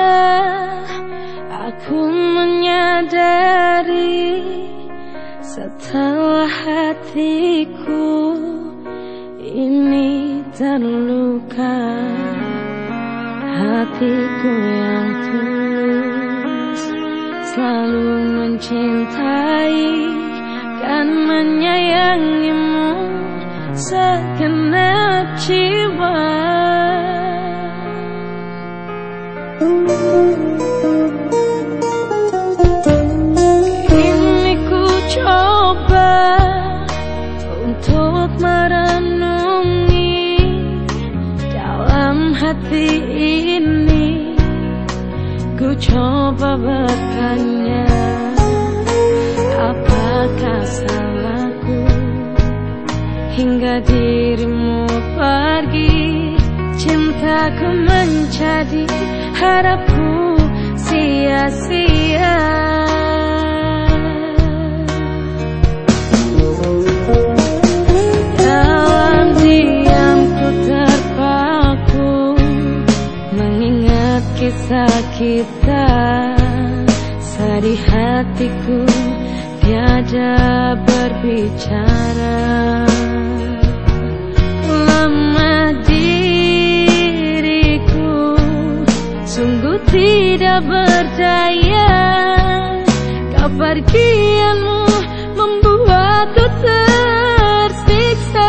ada Aku menyadari Setelah hatiku Ini terluka Hatiku yang tulus Selalu mencintai Dan menyayangimu Segenap jiwa coba bertanya Apakah salahku? Hingga dirimu pergi Cintaku menjadi harapku sia-sia kita Sedih hatiku tiada berbicara. Lemah diriku Sungguh tidak berdaya. Kepergianmu membuatku tersiksa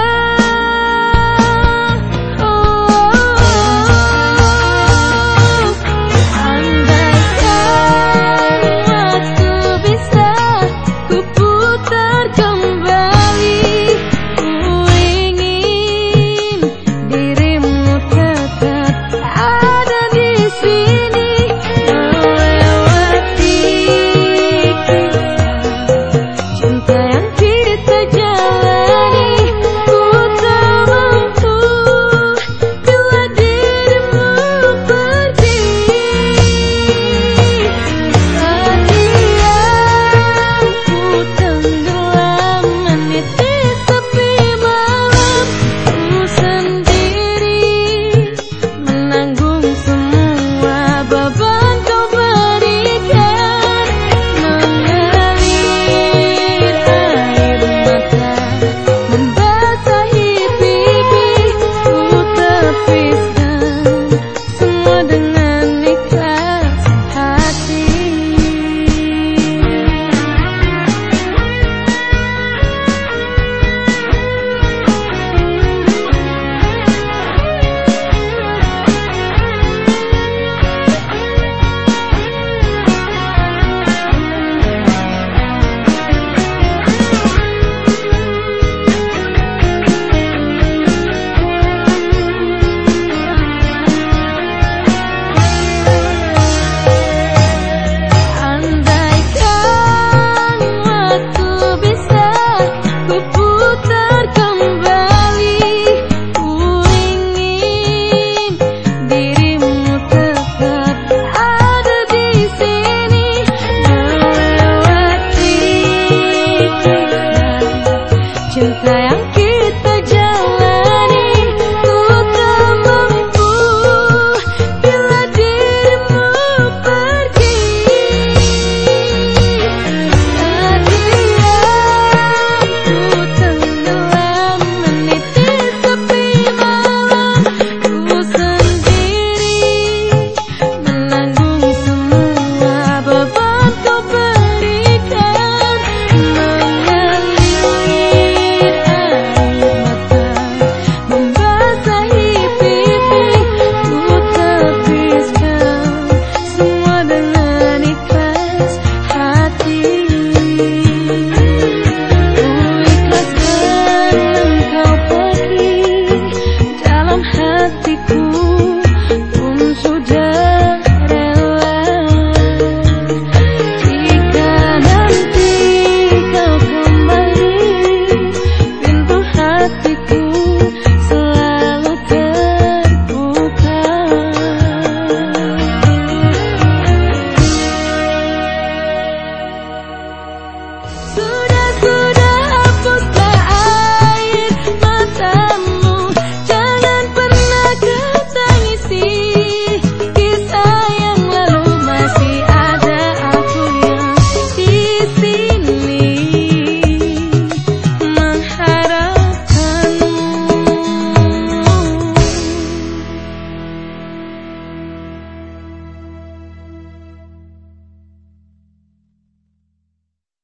You.